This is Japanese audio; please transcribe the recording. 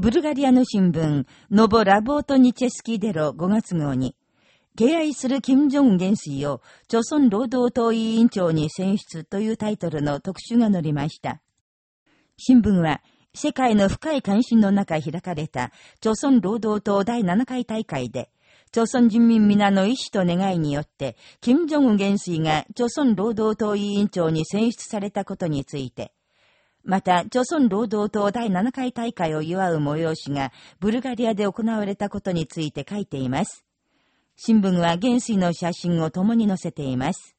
ブルガリアの新聞、ノボ・ラボート・ニチェスキーデロ5月号に、敬愛する金正恩元帥を、朝鮮労働党委員長に選出というタイトルの特集が載りました。新聞は、世界の深い関心の中開かれた、朝鮮労働党第7回大会で、朝鮮人民皆の意志と願いによって、金正恩元帥が朝鮮労働党委員長に選出されたことについて、また、朝鮮労働党第7回大会を祝う催しが、ブルガリアで行われたことについて書いています。新聞は元帥の写真を共に載せています。